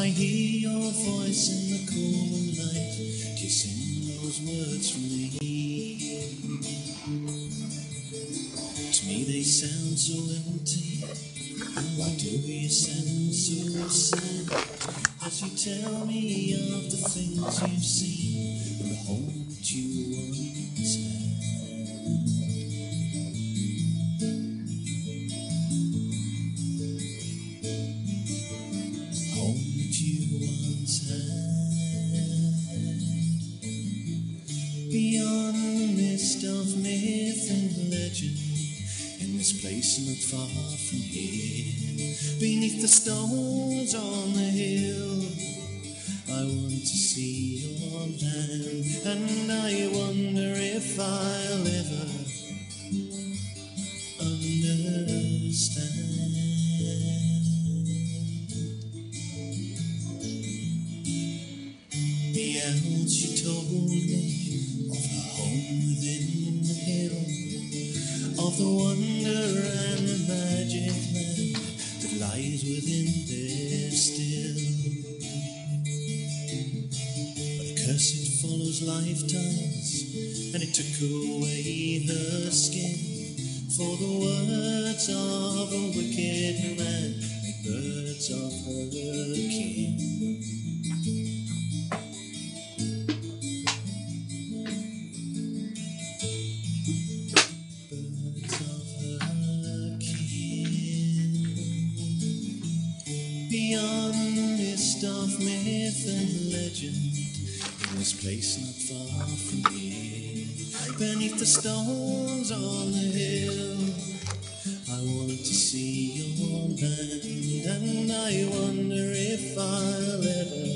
I hear your voice in the cool of night, kissing those words from me. To me they sound so empty, and why do you sound so sad? As you tell me of the things you've seen, and the home that you want. stones on beneath the stones on the hill. I want to see your hand, and I wonder if I'll ever.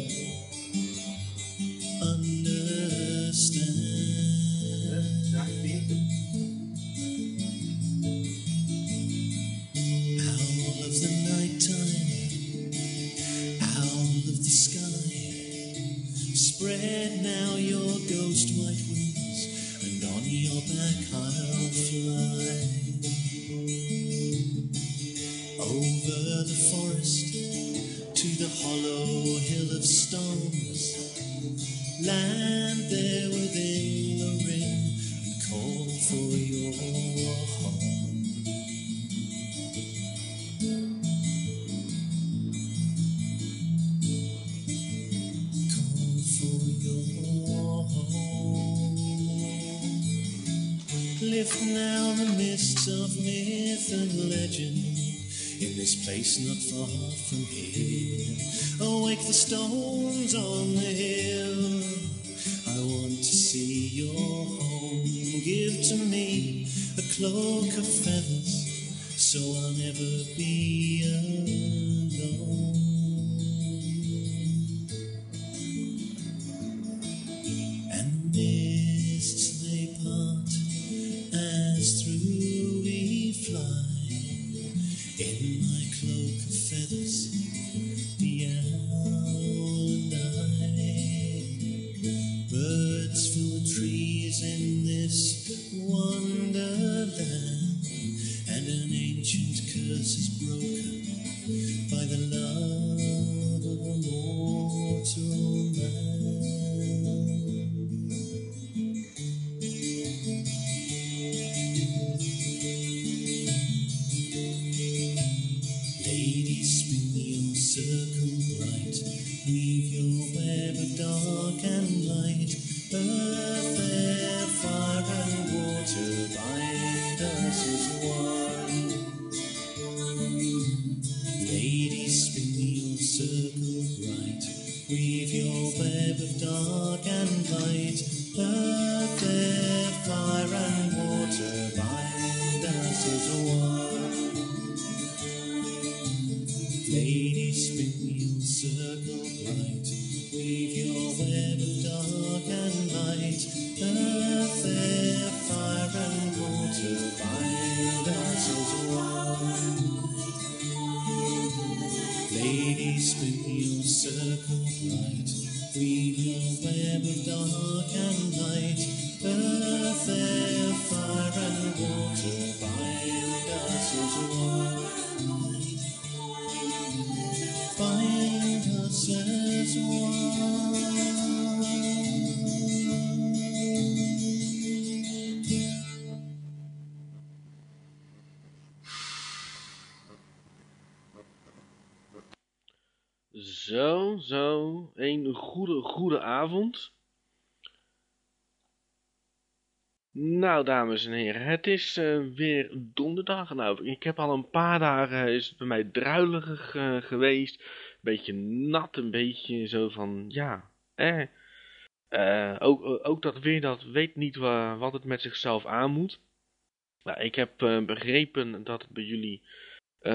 place not far from here. Avond. Nou, dames en heren, het is uh, weer donderdag. Nou, ik heb al een paar dagen, is het bij mij druilerig uh, geweest. Een beetje nat, een beetje zo van, ja, eh. Ook, ook dat weer, dat weet niet wa wat het met zichzelf aan moet. Nou, ik heb begrepen dat het bij jullie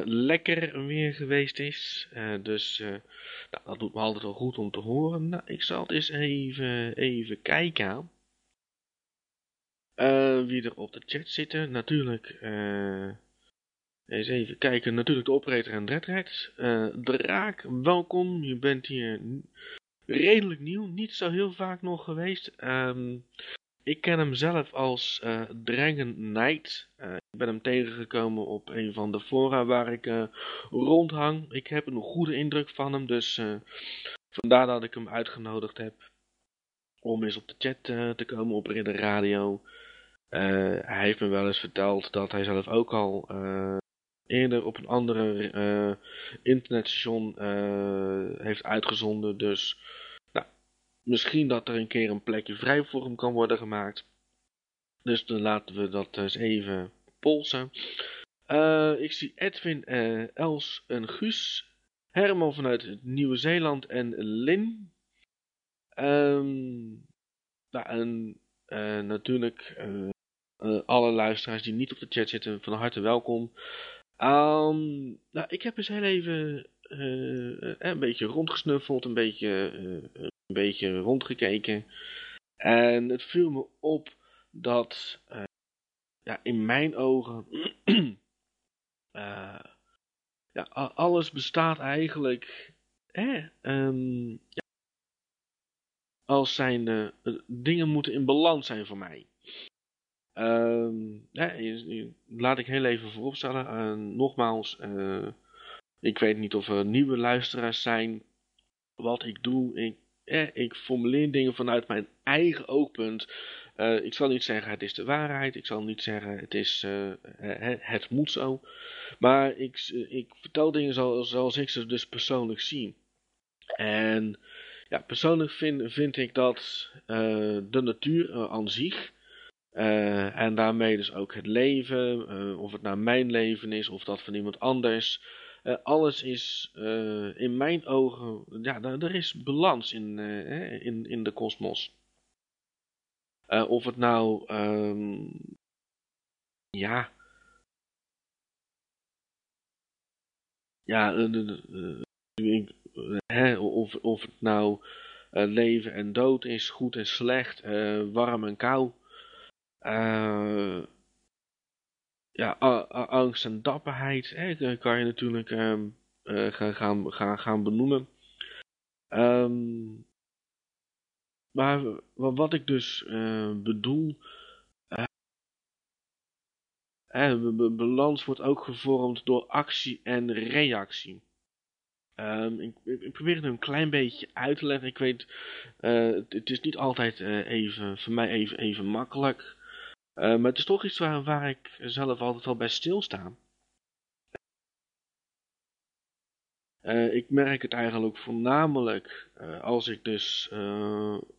lekker weer geweest is. dus nou, dat doet me altijd wel goed om te horen. Nou, ik zal het eens even, even kijken. Wie er op de chat zitten. Natuurlijk. Eens even kijken. Natuurlijk de operator en Dreadred. Uh, Draak, welkom. Je bent hier redelijk nieuw. Niet zo heel vaak nog geweest. Um, ik ken hem zelf als uh, Dragon Knight. Uh, ik ben hem tegengekomen op een van de fora waar ik uh, rondhang. Ik heb een goede indruk van hem. Dus vandaar dat ik hem uitgenodigd heb. Om eens op de chat te komen op Ridder Radio. Hij heeft me wel eens verteld dat hij zelf ook al eerder op een andere internetstation heeft uitgezonden. Dus misschien dat er een keer een plekje vrij voor hem kan worden gemaakt. Dus dan laten we dat eens even polsen. ik zie Edwin, Els en Guus. Herman vanuit Nieuw-Zeeland en Lin. Um, nou, en natuurlijk uh, alle luisteraars die niet op de chat zitten, van harte welkom. Um, nou, ik heb eens heel even uh, een beetje rondgesnuffeld, een beetje, uh, een beetje rondgekeken. En het viel me op dat ja, in mijn ogen ja, alles bestaat eigenlijk um, ja, als zijn dingen moeten in balans zijn voor mij. Ja, laat ik heel even vooropstellen. Nogmaals, ik weet niet of er nieuwe luisteraars zijn. Wat ik doe, ik, eh, ik formuleer dingen vanuit mijn eigen oogpunt. Uh, ik zal niet zeggen het is de waarheid. Ik zal niet zeggen het is het, het, moet zo. Maar ik, ik vertel dingen zoals, ik ze dus persoonlijk zie. En ja, persoonlijk vind, vind ik dat de natuur aan zich en daarmee dus ook het leven, of het nou mijn leven is of dat van iemand anders. Uh, alles is in mijn ogen, ja, er is balans in, in, in de kosmos. of het nou, um, ja, ja, of, of het nou leven en dood is, goed en slecht, warm en kou. Uh, ja, angst en dapperheid hè, kan je natuurlijk um, uh, gaan, gaan, gaan benoemen. Um, maar wat ik dus uh, bedoel, de balans wordt ook gevormd door actie en reactie. Um, ik, ik, probeer het een klein beetje uit te leggen. Ik weet, het, het, is niet altijd even, voor mij even, even makkelijk. Uh, maar het is toch iets waar, waar ik zelf altijd wel bij stilsta. Uh, ik merk het eigenlijk voornamelijk uh, als ik dus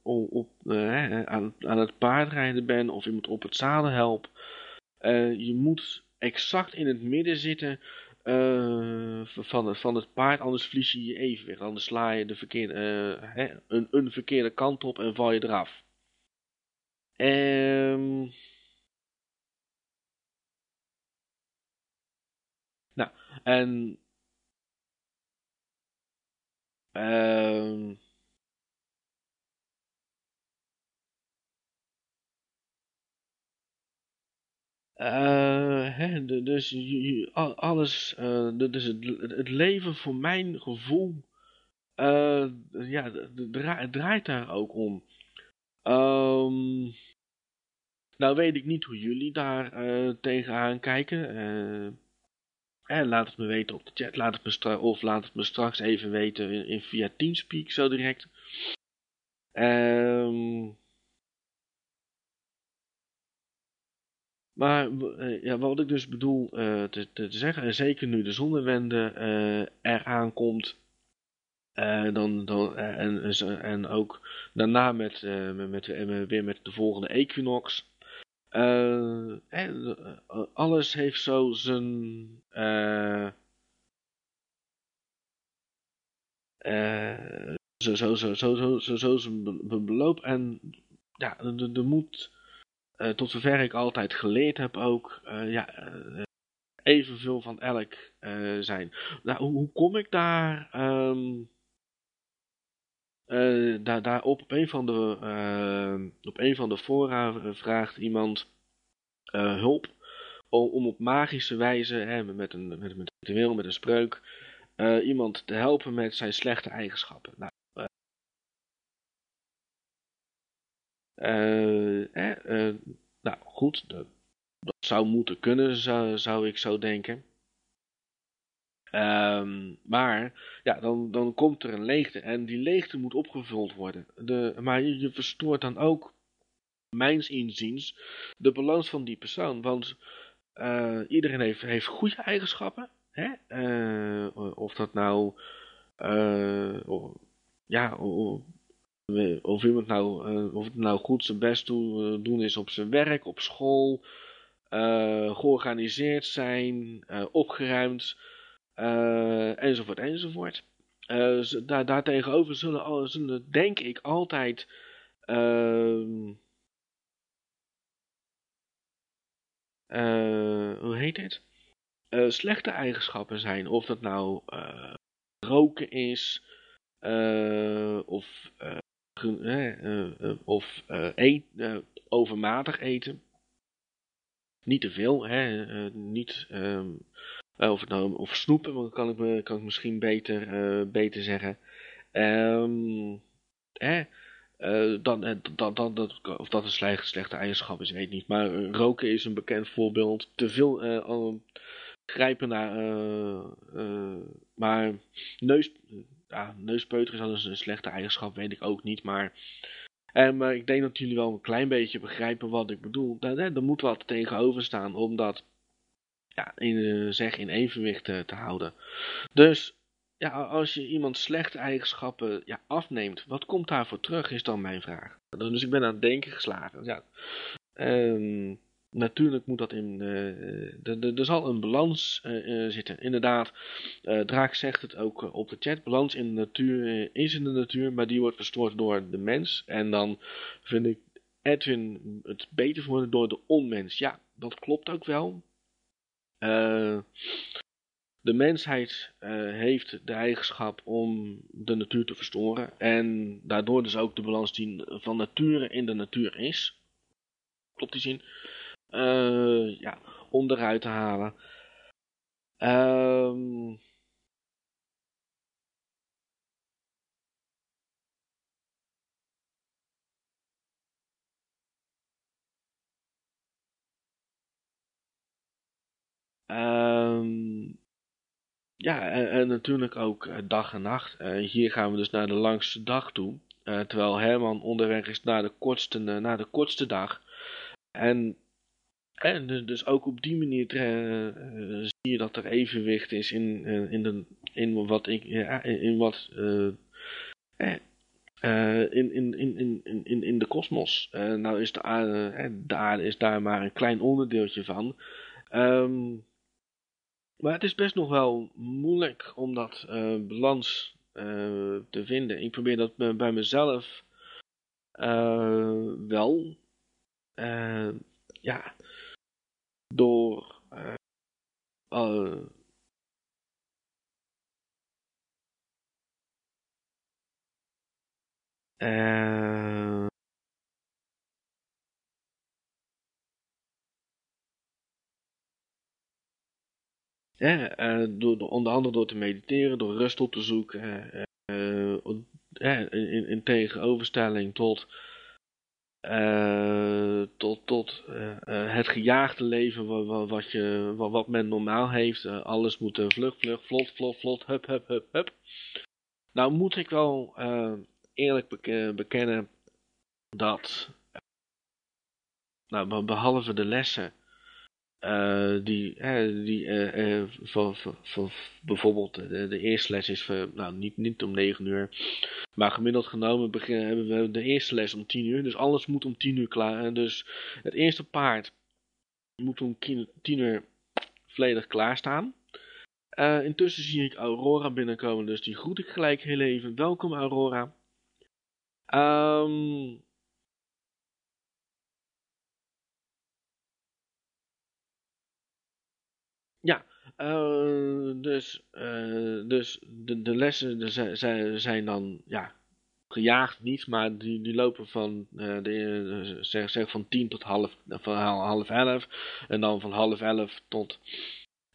op, aan, aan, het paardrijden ben of iemand op het zadel help. je moet exact in het midden zitten van, van het paard, anders verlies je je evenwicht. Anders sla je de verkeerde, een, een verkeerde kant op en val je eraf. Ehm... Nou, en... Dus alles, dus het, het, leven voor mijn gevoel, uh, ja, het draait daar ook om. Um, nou weet ik niet hoe jullie daar uh, tegenaan kijken. En laat het me weten op de chat. Laat het me of laat het me straks even weten in, via Teamspeak zo direct. Um, maar uh, ja, wat ik dus bedoel uh, te, te, zeggen, en zeker nu de zonnewende uh, eraan komt, dan, dan, en, en ook daarna met, met, weer met de volgende equinox. Alles heeft zo zijn. zo, zo, zo, zo, zo, zo, zo zijn beloop. En ja, er moet, tot zover ik altijd geleerd heb ook, ja, evenveel van elk uh, zijn. Nou, hoe, hoe, kom ik daar? Um, uh, daar, daar op, een van de, uh, op een van de fora vraagt iemand hulp om, om, op magische wijze, hè, met, een, met, met een ritueel, met een spreuk, iemand te helpen met zijn slechte eigenschappen. Nou, nou goed, dat, dat zou moeten kunnen, zou, zou ik zo denken. Um, maar ja, dan, dan komt er een leegte en die leegte moet opgevuld worden. De, maar je, verstoort dan ook, mijns inziens, de balans van die persoon. Want uh, iedereen heeft, heeft goede eigenschappen. Hè? Uh, of dat nou, uh, of, ja, of, of iemand nou, of het nou goed zijn best doen is op zijn werk, op school, georganiseerd zijn, opgeruimd, enzovoort, enzovoort. daar, daartegenover zullen, zullen, denk ik, altijd ehm, hoe heet het? slechte eigenschappen zijn. Of dat nou roken is, of, of overmatig eten. Niet te veel, hè? Uh, niet, um, of, nou, of snoepen, kan ik, me, kan ik misschien beter, uh, beter zeggen. Um, hè? Uh, dan, dan, dan, dat, of dat een slechte, eigenschap is, weet ik niet. Maar roken is een bekend voorbeeld. Te veel uh, grijpen naar. maar neus, ja, neuspeuteren is een slechte eigenschap, weet ik ook niet. Maar ik denk dat jullie wel een klein beetje begrijpen wat ik bedoel. Daar, daar moet wat tegenover staan om dat ja, in, uh, zeg, in evenwicht te, te, houden. Dus ja, als je iemand slechte eigenschappen ja, afneemt, wat komt daarvoor terug, is dan mijn vraag. Dus ik ben aan het denken geslagen. Ja. Um, Natuurlijk moet dat in. Uh, er zal een balans zitten. Inderdaad, Draak zegt het ook op de chat. Balans in de natuur is in de natuur, maar die wordt verstoord door de mens. En dan vind ik Edwin het beter worden door de onmens. Ja, dat klopt ook wel. De mensheid heeft de eigenschap om de natuur te verstoren. En daardoor dus ook de balans die van nature in de natuur is. Klopt die zin? uh, ja, onderuit te halen. Um, Um, ja, en, natuurlijk ook uh, dag en nacht. Uh, hier gaan we dus naar de langste dag toe. Uh, terwijl Herman onderweg is naar de kortste, naar de kortste dag. En en dus, ook op die manier uh, zie je dat er evenwicht is in, uh, in, de, in wat ik, in, wat, uh, in, in, in, in, in, de kosmos. nou is de aarde, de aarde is daar maar een klein onderdeeltje van. Um, maar het is best nog wel moeilijk om dat balans te vinden. Ik probeer dat bij mezelf wel. ja, door uh, uh, door, door, onder andere door te mediteren, door rust op te zoeken, in, in tegenoverstelling tot tot, tot het gejaagde leven wat, wat, je, wat, men normaal heeft. Alles moet vlug, vlug, vlot, vlot, vlot, hup, hup, hup, hup. Nou moet ik wel eerlijk beke bekennen dat, nou, behalve de lessen die, die van, van, van, bijvoorbeeld de, de, eerste les is nou, niet, niet om 9 uur. Maar gemiddeld genomen beginnen, hebben we de eerste les om 10 uur. Dus alles moet om 10 uur klaar. Dus het eerste paard moet om 10 uur volledig klaarstaan. Uh, intussen zie ik Aurora binnenkomen, dus die groet ik gelijk heel even. Welkom Aurora. Um, ja, uh, dus, uh, dus de, de lessen de, zijn dan ja, gejaagd niet, maar die, die lopen van, de, zeg, zeg van 10 tot half, van half 11 en dan van half 11 tot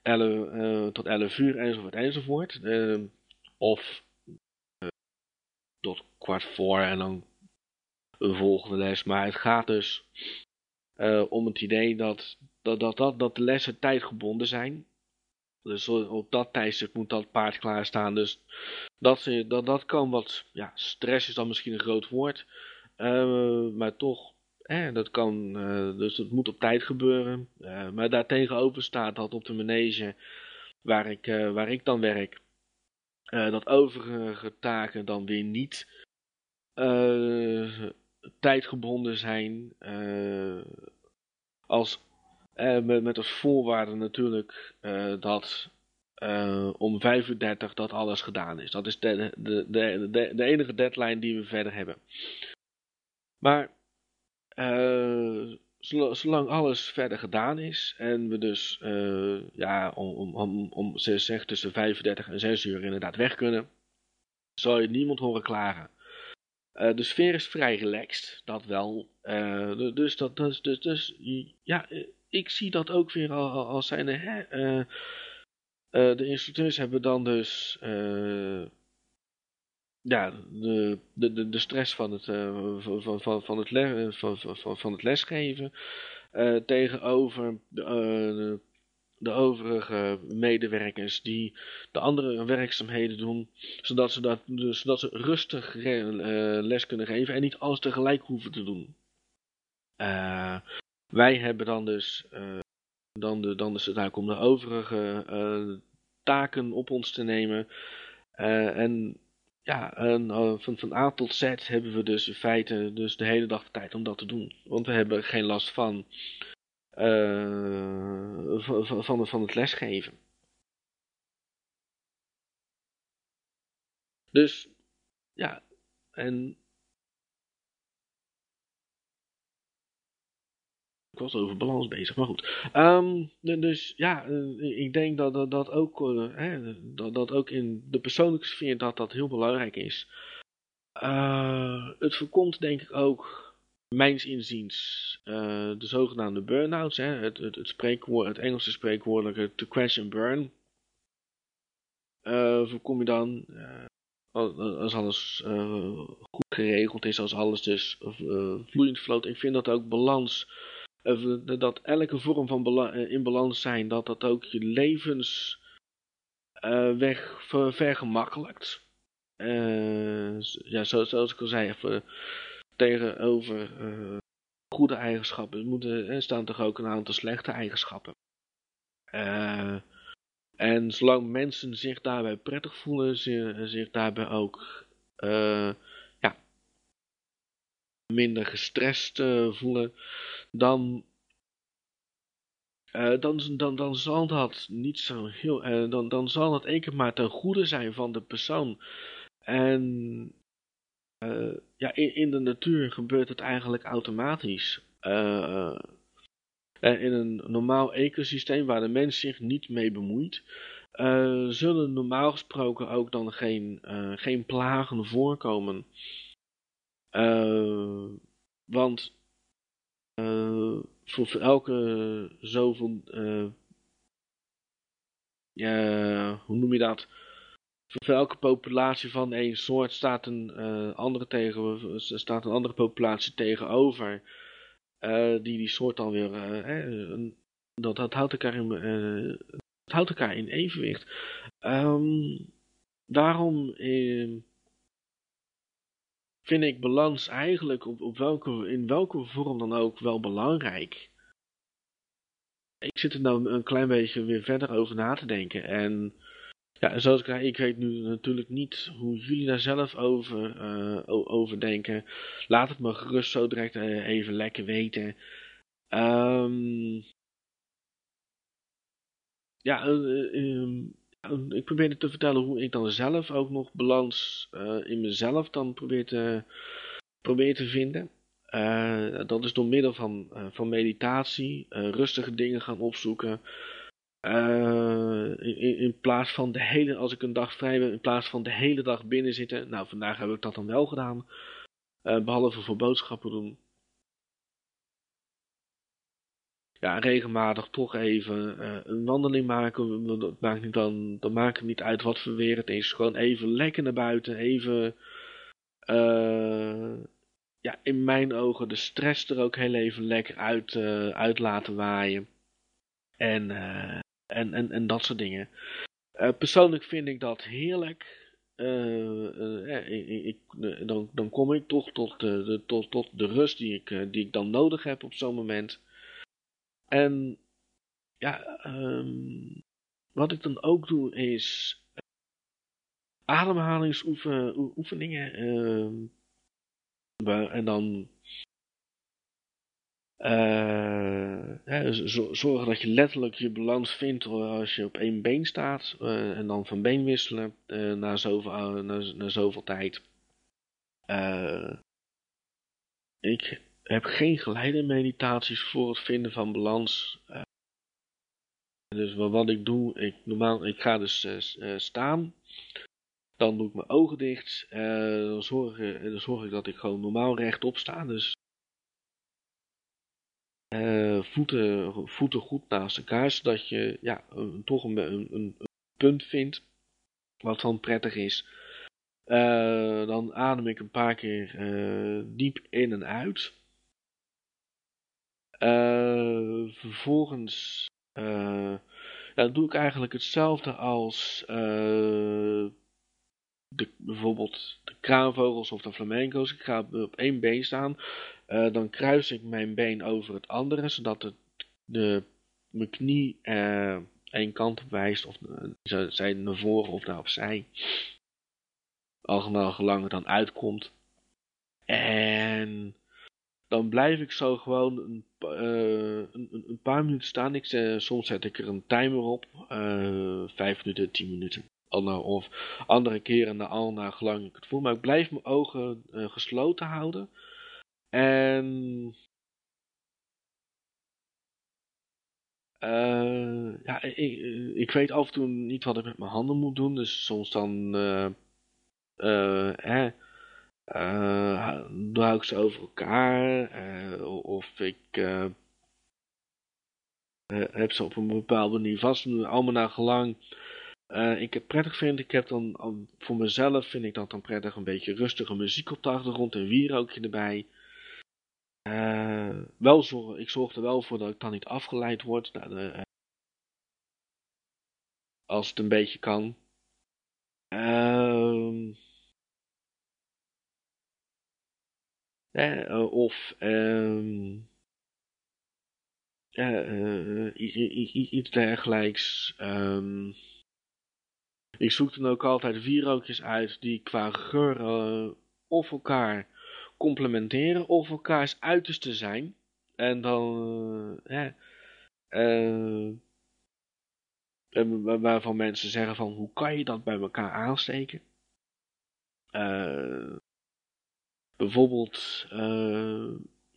11, uh, tot 11 uur enzovoort enzovoort. Uh, of uh, tot kwart voor en dan een volgende les. Maar het gaat dus om het idee dat, dat, dat, dat de lessen tijdgebonden zijn. Dus op dat tijdstip moet dat paard klaarstaan. Dus dat, dat, dat kan wat, ja, stress is dan misschien een groot woord. maar toch eh, dat kan, uh, dus het moet op tijd gebeuren. Uh, maar daartegenover staat dat op de manege waar ik, waar ik dan werk, dat overige taken dan weer niet tijdgebonden zijn. als, met, met als voorwaarde natuurlijk dat om 5 uur 30 dat alles gedaan is. Dat is de, de, de, de, enige deadline die we verder hebben. Maar zolang alles verder gedaan is en we dus ja, om, om, om, tussen 35 en 6 uur inderdaad weg kunnen, zal je niemand horen klagen. De sfeer is vrij relaxed, dat wel. dus, dat, dus, dus, dus ja, ik zie dat ook weer als zijn. Hè, de instructeurs hebben dan dus ja, de, de, de stress van het, uh, van, van, van, het les, van, van, van het lesgeven uh, tegenover de, uh, de, overige medewerkers die de andere werkzaamheden doen, zodat ze, dat, dus, zodat ze rustig les kunnen geven en niet alles tegelijk hoeven te doen. Wij hebben dan dus dan de, dan is het taak om de overige taken op ons te nemen. en ja, en, uh, van, van A tot Z hebben we dus in feite dus de hele dag de tijd om dat te doen. Want we hebben geen last van, van, van, van het lesgeven. Dus, ja, en Ik was over balans bezig, maar goed. Um, dus ja, eh, ik denk dat dat, ook, uh, hè, dat, dat ook in de persoonlijke sfeer dat dat heel belangrijk is. Uh, het voorkomt denk ik ook, mijns inziens, de zogenaamde burn-outs. Het, het, het, spreekwoord, het Engelse spreekwoordelijke to crash and burn. voorkom je dan, als alles goed geregeld is, als alles dus vloeiend vloot. Ik vind dat ook balans dat elke vorm van eh, in balans zijn, dat dat ook je levensweg uh, vergemakkelijkt. Uh, ja, zoals ik al zei, even tegenover goede eigenschappen moeten, staan toch ook een aantal slechte eigenschappen. en zolang mensen zich daarbij prettig voelen, zich, daarbij ook minder gestrest voelen, dan, uh, dan, dan, dan zal dat niet zo heel. Uh, dan, dan zal dat één keer maar ten goede zijn van de persoon. En ja, in, in de natuur gebeurt het eigenlijk automatisch. in een normaal ecosysteem waar de mens zich niet mee bemoeit, zullen normaal gesproken ook dan geen, geen plagen voorkomen. Want uh, voor, elke zoveel, uh, ja, hoe noem je dat? Voor elke populatie van één soort staat een, andere, tegen, staat een andere populatie tegenover. die die soort dan weer, dat, dat, houdt elkaar in, dat houdt elkaar in evenwicht. Um, daarom vind ik balans eigenlijk op, op welke, in welke vorm dan ook wel belangrijk. ik zit er nou een klein beetje weer verder over na te denken. En ja, zoals ik zei, ik weet nu natuurlijk niet hoe jullie daar zelf over, uh, denken. Laat het me gerust zo direct uh, even lekker weten. Um, ja, uh, ik probeerde te vertellen hoe ik dan zelf ook nog balans in mezelf dan probeer te, probeer te vinden. dat is door middel van, van meditatie, rustige dingen gaan opzoeken. In, in, plaats van de hele, als ik een dag vrij ben, in plaats van de hele dag binnen zitten. Nou, vandaag heb ik dat dan wel gedaan. Behalve voor boodschappen doen. Ja, regelmatig toch even uh, een wandeling maken. Dat maakt, niet dan, dat maakt niet uit wat voor weer het is. Gewoon even lekker naar buiten. Even, ja, in mijn ogen de stress er ook heel even lekker uit, uit laten waaien. En en, en, en dat soort dingen. Persoonlijk vind ik dat heerlijk. Dan, dan kom ik toch tot de, de, tot, tot de rust die ik, die ik dan nodig heb op zo'n moment. En ja, um, wat ik dan ook doe is ademhalingsoefeningen. Uh, en dan uh, zorgen dat je letterlijk je balans vindt als je op één been staat. Uh, en dan van been wisselen na, zoveel, na, na zoveel tijd. ik heb geen geleide meditaties voor het vinden van balans. dus wat ik doe, ik, normaal, ik ga dus staan. Dan doe ik mijn ogen dicht. dan, zorg, dan zorg ik dat ik gewoon normaal rechtop sta. Dus voeten, voeten goed naast elkaar, zodat je ja, toch een, een, een, punt vindt wat dan prettig is. Dan adem ik een paar keer diep in en uit. Vervolgens ja, doe ik eigenlijk hetzelfde als de, bijvoorbeeld de kraanvogels of de flamenco's. Ik ga op één been staan. Dan kruis ik mijn been over het andere, zodat het, de, mijn knie één kant op wijst. Of zij naar voren of naar opzij. Algemeen gelang dan uitkomt. En dan blijf ik zo gewoon een, een, een paar minuten staan. Ik, soms zet ik er een timer op. vijf minuten, tien minuten. Of andere keren naar al naar gelang ik het voel. Maar ik blijf mijn ogen gesloten houden. En ja, ik, ik, weet af en toe niet wat ik met mijn handen moet doen. Dus soms dan hou ik ze over elkaar. of ik heb ze op een bepaalde manier vast. Allemaal naar gelang ik het prettig vind. Ik heb dan voor mezelf vind ik dat dan prettig een beetje rustige muziek op de achtergrond. Een wierookje erbij. Uh, wel zorg, ik zorg er wel voor dat ik dan niet afgeleid word. Nou, de, uh, als het een beetje kan. Uh, eh, of um, iets dergelijks. Um, ik zoek dan ook altijd wierookjes uit die qua geur of elkaar complementeren of elkaars uiterste zijn. En dan, uh, waarvan mensen zeggen van, hoe kan je dat bij elkaar aansteken? Bijvoorbeeld,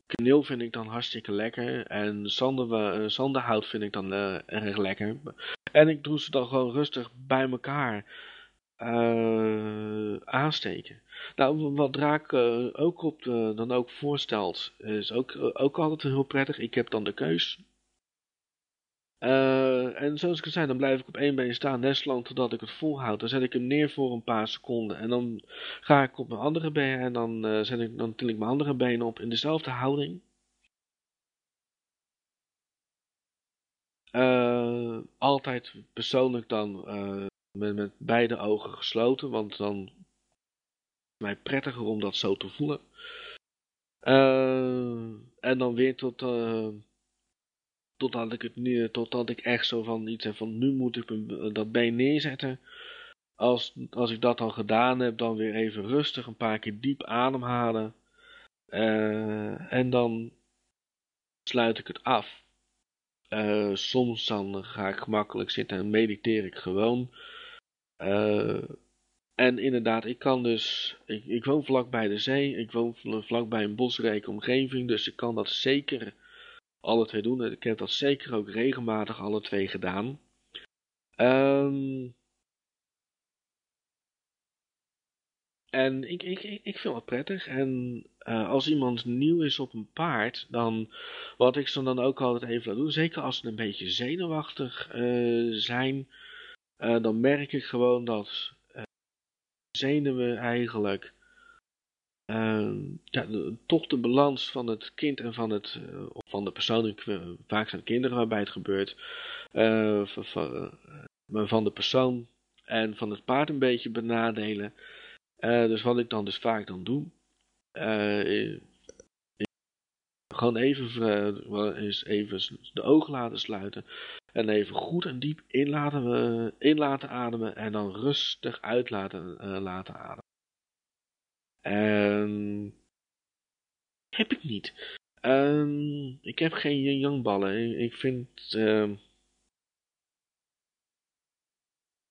kaneel vind ik dan hartstikke lekker. En zander, zanderhout vind ik dan erg lekker. En ik doe ze dan gewoon rustig bij elkaar aansteken. Nou, wat Draak uh, ook op dan ook voorstelt, is ook, uh, ook altijd heel prettig. Ik heb dan de keus. Uh, en zoals ik al zei, dan blijf ik op één been staan, net totdat ik het volhoud. Dan zet ik hem neer voor een paar seconden. En dan ga ik op mijn andere been en dan, zet ik, dan til ik mijn andere been op in dezelfde houding. altijd persoonlijk dan met, met beide ogen gesloten, want dan mij prettiger om dat zo te voelen. En dan weer tot, totdat ik het nu, totdat ik echt zo van iets heb van nu moet ik dat been neerzetten. Als, als ik dat dan gedaan heb, dan weer even rustig een paar keer diep ademhalen. Uh, en dan sluit ik het af. Uh, soms dan ga ik gemakkelijk zitten en mediteer ik gewoon. En inderdaad, ik kan dus, ik, ik woon vlak bij de zee, ik woon vlak bij een bosrijke omgeving, dus ik kan dat zeker alle twee doen. Ik heb dat zeker ook regelmatig alle twee gedaan. Um, en ik, ik, ik vind het prettig. En uh, als iemand nieuw is op een paard, dan wat ik ze dan ook altijd even laat doen, zeker als ze een beetje zenuwachtig uh, zijn, uh, dan merk ik gewoon dat zenuwen eigenlijk ja, toch de balans van het kind en van, het, uh, van de persoon, vaak zijn kinderen waarbij het gebeurt, uh, van, van, de persoon en van het paard een beetje benadelen. dus wat ik dan dus vaak dan doe, gewoon even, even de ogen laten sluiten en even goed en diep in laten, ademen en dan rustig uit laten, laten ademen. Um, heb ik niet. Um, ik heb geen yin-yang ballen. Ik vind... Uh,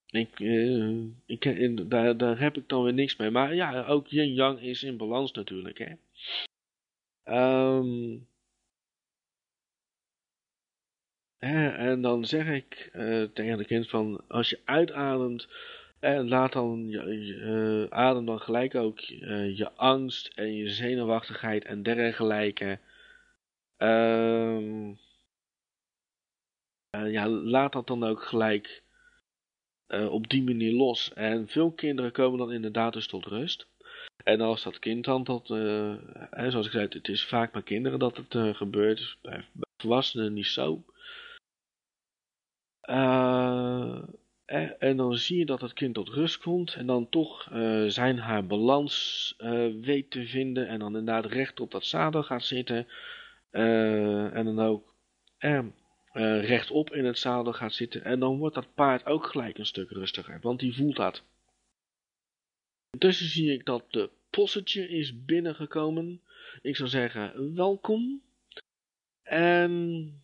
ik, uh, ik, in, daar, daar heb ik dan weer niks mee. Maar ja, ook yin-yang is in balans natuurlijk. Hè. En dan zeg ik uh, tegen de kind van... Als je uitademt en laat dan, uh, adem dan gelijk ook uh, je angst en je zenuwachtigheid en dergelijke. Uh, ja, laat dat dan ook gelijk op die manier los. En veel kinderen komen dan inderdaad dus tot rust. En als dat kind dan tot, hè, zoals ik zei, het is vaak bij kinderen dat het gebeurt, bij, bij volwassenen niet zo. Uh, en dan zie je dat het kind tot rust komt en dan toch uh, zijn haar balans uh, weet te vinden en dan inderdaad recht op dat zadel gaat zitten. Uh, en dan ook rechtop in het zadel gaat zitten. En dan wordt dat paard ook gelijk een stuk rustiger, want die voelt dat. Intussen zie ik dat de possetje is binnengekomen. Ik zou zeggen, welkom. En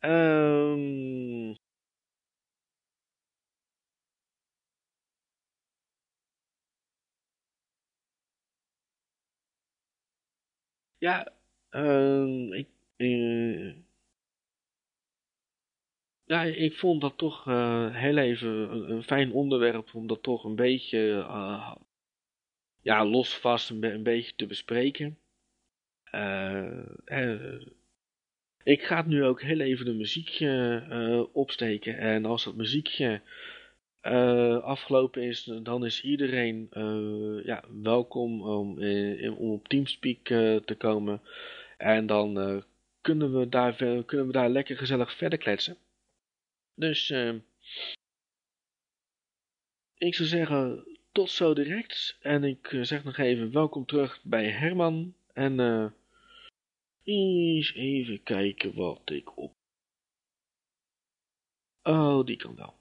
Um... Ja, um, ik, uh, ja, ik vond dat toch uh, heel even een, fijn onderwerp om dat toch een beetje uh, ja, losvast een, beetje te bespreken. Ik ga nu ook heel even de muziekje uh, opsteken. En als dat muziekje uh, afgelopen is, dan is iedereen uh, ja, welkom om, om op Teamspeak te komen. En dan kunnen, we daar, kunnen we daar lekker gezellig verder kletsen. Dus ik zou zeggen, tot zo direct. En ik zeg nog even welkom terug bij Herman. En eens even kijken wat ik op... Oh, die kan wel.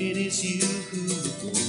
It is you who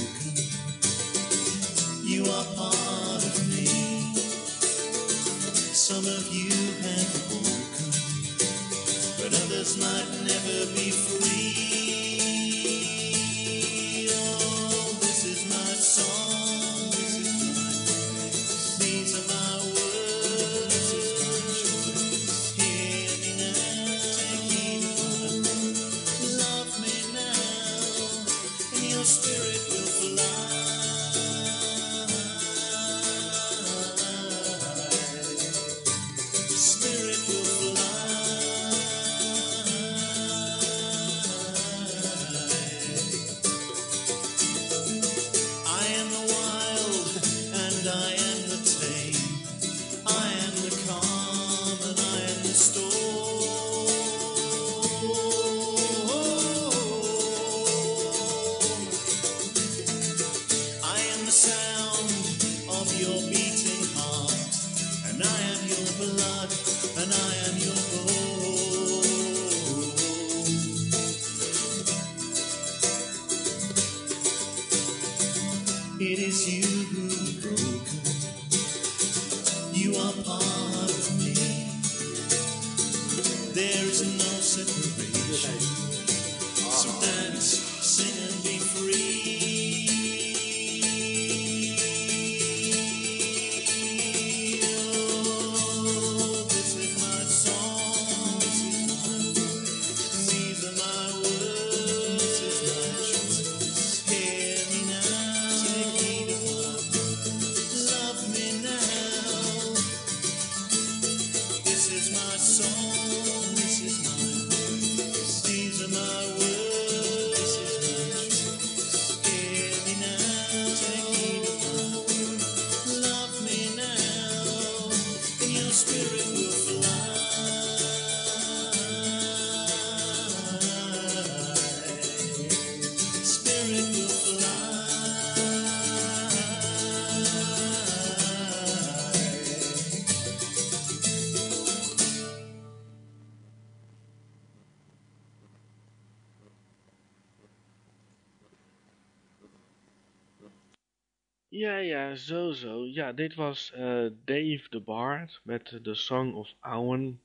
zo, zo. Ja, dit was eh, Dave de Bard met de Song of Owen.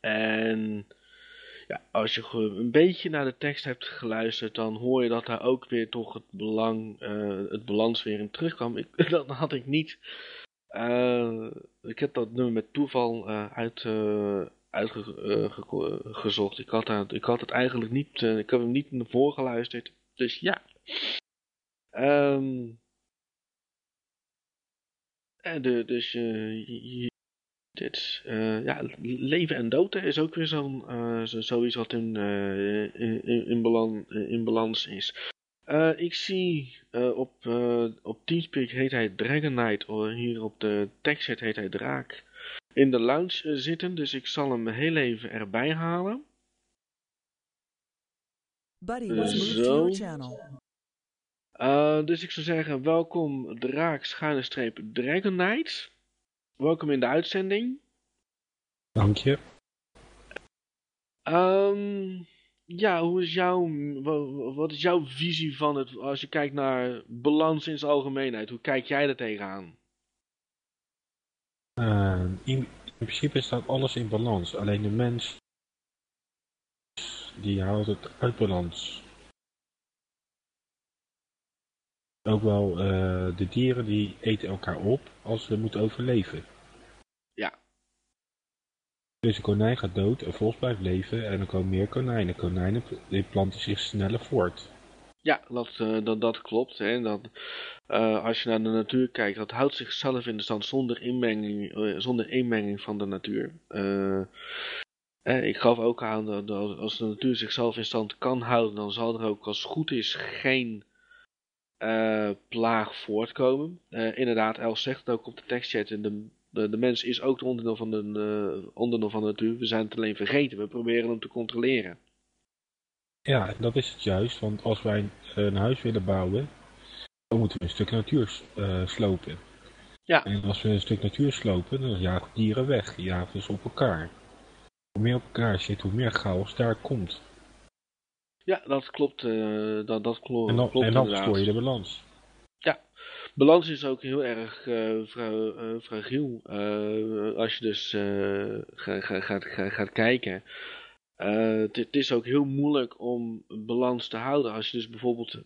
En ja, als je een beetje naar de tekst hebt geluisterd, dan hoor je dat daar ook weer toch het belang, eh, het balans weer in terugkwam. Ik, dat had ik niet. Eh, ik heb dat nummer met toeval uit, uitgezocht. ik, had ik had het eigenlijk niet, ik heb hem niet naar voren geluisterd. Dus ja. Um, eh, dus eh, dit, eh, ja, leven en dood is ook weer zo'n zoiets wat in, balans is. ik zie op, op Teamspeak heet hij Dragon Knight, hier op de tekst heet hij Draak, in de lounge zitten, dus ik zal hem heel even erbij halen. Buddy was moved to your channel. Eh, dus ik zou zeggen, welkom Draak schuine streep Dragon Knights. Welkom in de uitzending. Dank je. Ehm, ja, hoe is jouw, wat is jouw visie van het, als je kijkt naar balans in zijn algemeenheid, hoe kijk jij er tegenaan? Ehm, in, principe staat alles in balans, alleen de mens, die houdt het uit balans. Ook wel uh, de dieren die eten elkaar op als ze moeten overleven. Dus een konijn gaat dood, een vos blijft leven en er komen meer konijnen. Konijnen die planten zich sneller voort. Ja, dat, uh, dat, dat klopt. Hè. Dat, uh, als je naar de natuur kijkt, dat houdt zichzelf in de stand zonder inmenging, zonder inmenging van de natuur. ik gaf ook aan dat als de natuur zichzelf in stand kan houden, dan zal er ook als het goed is geen plaag voortkomen. inderdaad, Els zegt het ook op de tekstchat in de de, de mens is ook de onderdeel van de, uh, onderdeel van de natuur. We zijn het alleen vergeten. We proberen hem te controleren. Ja, dat is het juist. Want als wij een huis willen bouwen, dan moeten we een stuk natuur slopen. Ja. En als we een stuk natuur slopen, dan jagen dieren weg. Jagen ze op elkaar. Hoe meer op elkaar zit, hoe meer chaos daar komt. Ja, dat klopt. Uh, dat, dat klo en dan, klopt en dan verstoor je de balans. Ja, balans is ook heel erg uh, fragiel. Uh, als je dus gaat, gaat, gaat, gaat kijken. het is ook heel moeilijk om balans te houden. Als je dus bijvoorbeeld...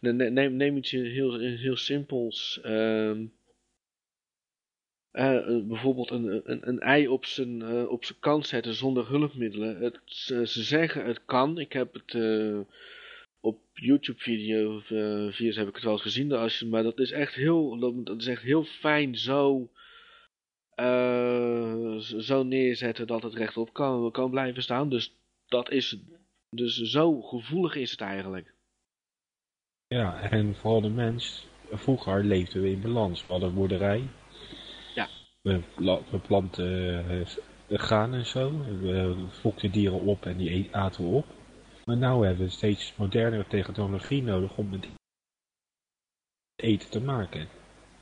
Neem, neem iets heel, heel simpels. Ehm, bijvoorbeeld een, een, een, ei op zijn, op zijn kant zetten zonder hulpmiddelen. Het, ze, ze, zeggen het kan. Ik heb het op YouTube video video's heb ik het wel gezien, als je, maar dat is echt heel, dat is echt heel fijn zo, zo neerzetten dat het rechtop kan, kan blijven staan. Dus dat is, dus zo gevoelig is het eigenlijk. Ja, en vooral de mens, vroeger leefden we in balans. We hadden boerderij. We, planten uh, gaan en zo. We fokten dieren op en die e-, aten we op. Maar nu hebben we steeds modernere technologie nodig om het eten te maken.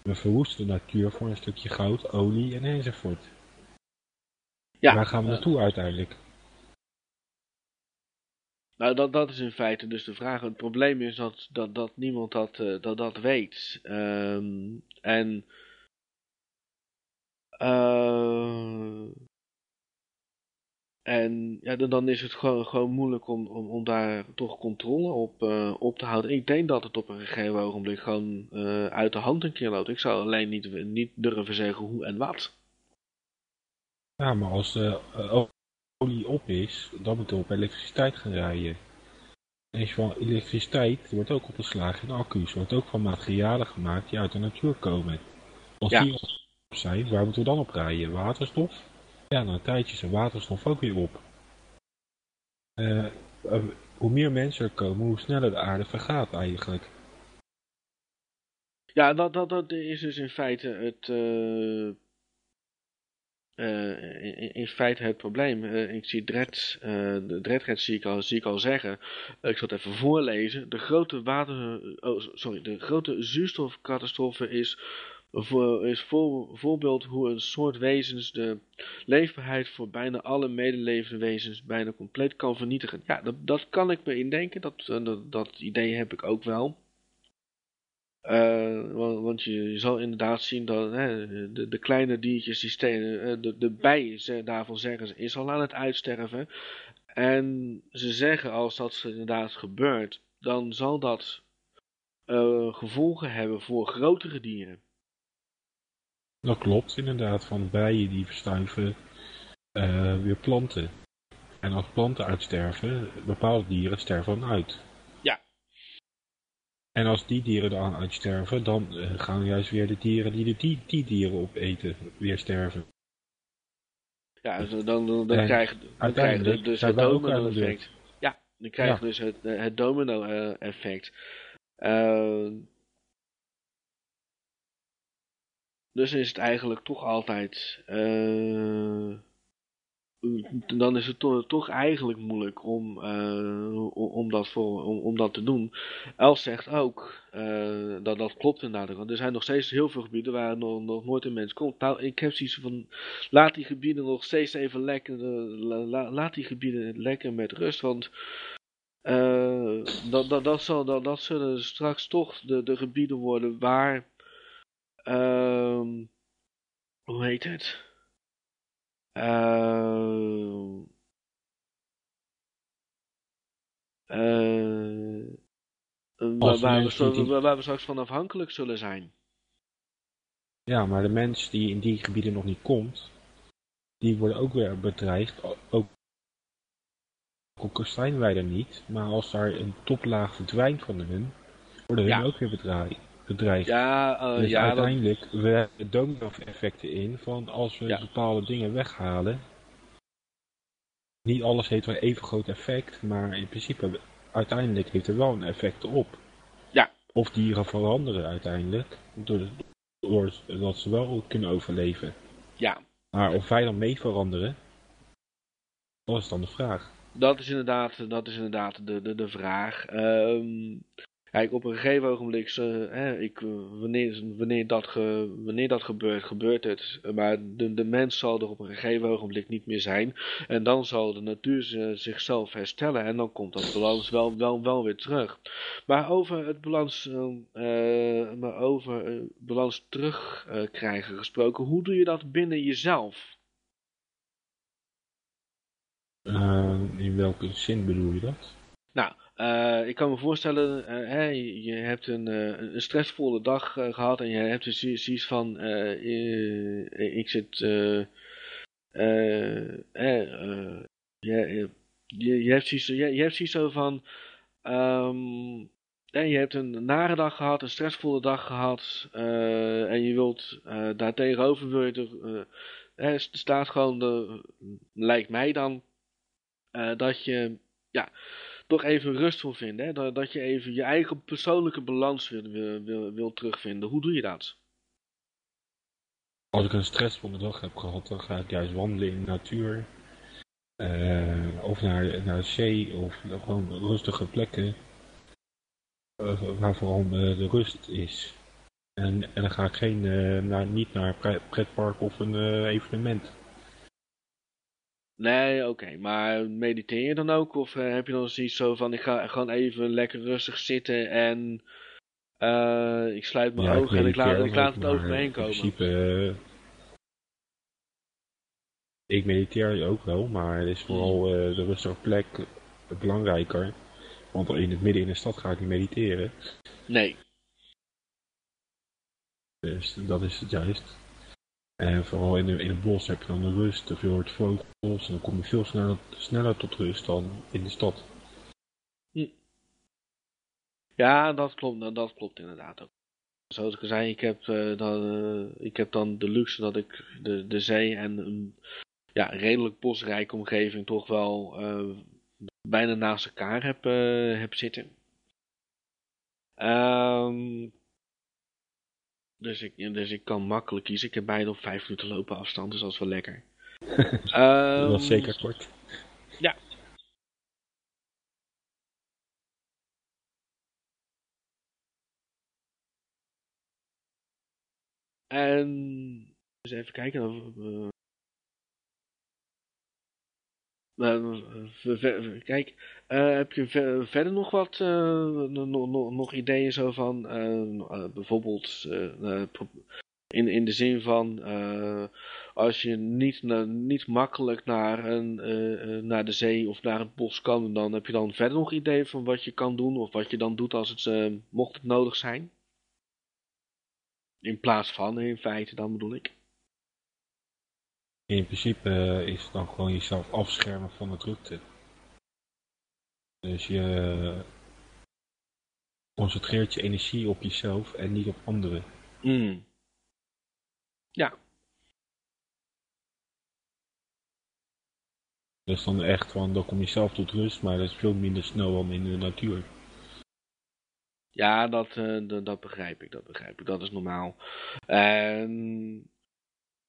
We verwoesten de natuur voor een stukje goud, olie en enzovoort. Ja, Waar gaan we naartoe uiteindelijk? Nou, dat, dat is in feite dus de vraag. Het probleem is dat, dat, dat niemand dat, uh, dat, dat weet. Um, en uh, en ja, dan is het gewoon, gewoon moeilijk om, om, om daar toch controle op, uh, op te houden. Ik denk dat het op een gegeven ogenblik gewoon uh, uit de hand een keer loopt. Ik zou alleen niet, niet durven zeggen hoe en wat. Ja, maar als de uh, olie op is, dan moeten we op elektriciteit gaan rijden. En van elektriciteit wordt ook opgeslagen in accu's. Wordt ook van materialen gemaakt die uit de natuur komen. Als ja. die zijn, waar moeten we dan op rijden? Waterstof? Ja, na een tijdje er waterstof ook weer op. Uh, uh, hoe meer mensen er komen, hoe sneller de aarde vergaat eigenlijk. Ja, dat, dat, dat is dus in feite het, uh, in, feite het probleem. ik zie Dred, de zie ik al, zie ik al zeggen. ik zal het even voorlezen. De grote water, oh, sorry, de grote zuurstofcatastrofe is is voor, voorbeeld hoe een soort wezens de leefbaarheid voor bijna alle medelevende wezens bijna compleet kan vernietigen. Ja, dat, dat kan ik me indenken, dat, eh, dat, idee heb ik ook wel. Uh, want, je, zal inderdaad zien dat hè, de, de, kleine diertjes, die stenen, eh, de, de bij, daarvan zeggen ze, is al aan het uitsterven. En ze zeggen als dat inderdaad gebeurt, dan zal dat gevolgen hebben voor grotere dieren. Dat klopt inderdaad, van bijen die verstuiven uh, weer planten. En als planten uitsterven, bepaalde dieren sterven dan uit. Ja. En als die dieren dan uitsterven, dan uh, gaan juist weer de dieren die de, die, die dieren opeten weer sterven. Ja, dus dan, dan, dan, dan krijg je dus het domino effect. Ja, dan krijg je dus het, het domino effect. Uh, Dus is het eigenlijk toch altijd uh, dan is het to toch eigenlijk moeilijk om, uh, om, dat voor, om, dat te doen. Els zegt ook, uh, dat, dat klopt inderdaad. Er zijn nog steeds heel veel gebieden waar nog, nog nooit een mens komt. Nou, ik heb zoiets van, laat die gebieden nog steeds even lekker, la, laat die gebieden lekker met rust. Want dat, dat, dat, zal, dat, dat zullen straks toch de, de gebieden worden waar, hoe heet het? Uh, uh, waar, waar, we, waar, we, straks van afhankelijk zullen zijn. Ja, maar de mens die in die gebieden nog niet komt, die worden ook weer bedreigd. Ook, ook zijn wij er niet, maar als daar een toplaag verdwijnt van hun, worden hun ook weer bedreigd bedreigd. Ja, uh, dus ja, uiteindelijk, dat... we hebben domino-effecten in van als we bepaalde dingen weghalen. Niet alles heeft wel even groot effect, maar in principe, uiteindelijk heeft er wel een effect op. Ja. Of dieren veranderen uiteindelijk, doordat ze wel kunnen overleven. Ja. Maar of wij dan mee veranderen, dat is dan de vraag. Dat is inderdaad, dat is inderdaad de, de, de vraag. Um, Kijk, op een gegeven ogenblik, hè, ik, wanneer, wanneer, dat ge, wanneer dat gebeurt, gebeurt het. Maar de, de mens zal er op een gegeven ogenblik niet meer zijn. En dan zal de natuur zichzelf herstellen. En dan komt dat balans wel, wel, wel weer terug. Maar over het balans, uh, maar over uh, balans terugkrijgen uh, gesproken, hoe doe je dat binnen jezelf? in welke zin bedoel je dat? Nou, uh, ik kan me voorstellen, hè, je hebt een, uh, een stressvolle dag gehad en je hebt dus zoiets van, ik zit, je, je, hebt zoiets, je, je hebt zoiets zo van, um, je hebt een nare dag gehad, een stressvolle dag gehad en je wilt daartegenover wil je er, staat gewoon, de, lijkt mij dan, dat je, ja toch even rust wil vinden. Hè? Dat, dat je even je eigen persoonlijke balans wil, wil, wil, terugvinden. Hoe doe je dat? Als ik een stressvolle dag heb gehad, dan ga ik juist wandelen in de natuur. Uh, of naar, naar de zee, of gewoon rustige plekken. Uh, waar vooral uh, de rust is. En, en dan ga ik geen, naar, niet naar een pretpark of een evenement. Nee, oké. Maar mediteer je dan ook? Of uh, heb je dan zoiets zo van, ik ga gewoon even lekker rustig zitten en uh, ik sluit mijn ogen en ik laat, ik laat het over me heen komen? In principe, uh, ik mediteer ook wel, maar het is vooral hmm. de rustige plek belangrijker. Want in het midden in de stad ga ik niet mediteren. Nee. Dus dat is het juist. En vooral in, de, in het bos heb je dan de rust, te veel vogels en dan kom je veel sneller, tot rust dan in de stad. Hm. Ja, dat klopt, dat klopt inderdaad ook. Zoals ik al zei, ik heb, uh, dan, uh, ik heb dan de luxe dat ik de, de zee en een ja, redelijk bosrijke omgeving toch wel uh, bijna naast elkaar heb, heb zitten. Um, dus ik, dus ik kan makkelijk kiezen. Ik heb beide op vijf minuten lopen afstand, dus dat is wel lekker. dat was ehm, zeker kort. Ja. En dus even kijken. Uh, uh, kijk, uh, heb je verder nog wat nog ideeën zo van bijvoorbeeld in, in de zin van als je niet, niet makkelijk naar, een, naar de zee of naar het bos kan, dan heb je dan verder nog ideeën van wat je kan doen of wat je dan doet als het mocht het nodig zijn? In plaats van in feite dan bedoel ik. In principe eh, is het dan gewoon jezelf afschermen van de drukte. Dus je concentreert je energie op jezelf en niet op anderen. Mm. Ja. Dat is dan echt van, dan kom je zelf tot rust, maar dat is veel minder snel dan in de natuur. Ja, dat, uh, dat, dat begrijp ik, dat begrijp ik. Dat is normaal. En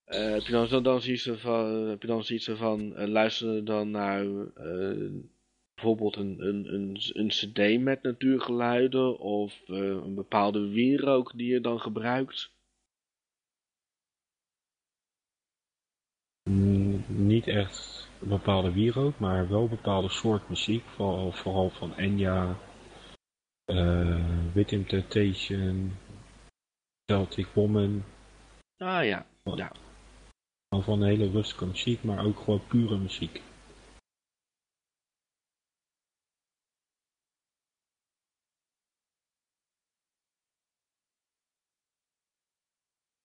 Eh, heb je dan, dan zoiets van, heb je dan zoiets eh, luisteren dan naar eh, bijvoorbeeld een, een, een, een cd met natuurgeluiden of een bepaalde wierook die je dan gebruikt? Mm, niet echt een bepaalde wierook, maar wel een bepaalde soort muziek. Vooral, vooral van Enya, Within Temptation, Celtic Woman. Ah ja, ja. Van hele rustige muziek, maar ook gewoon pure muziek.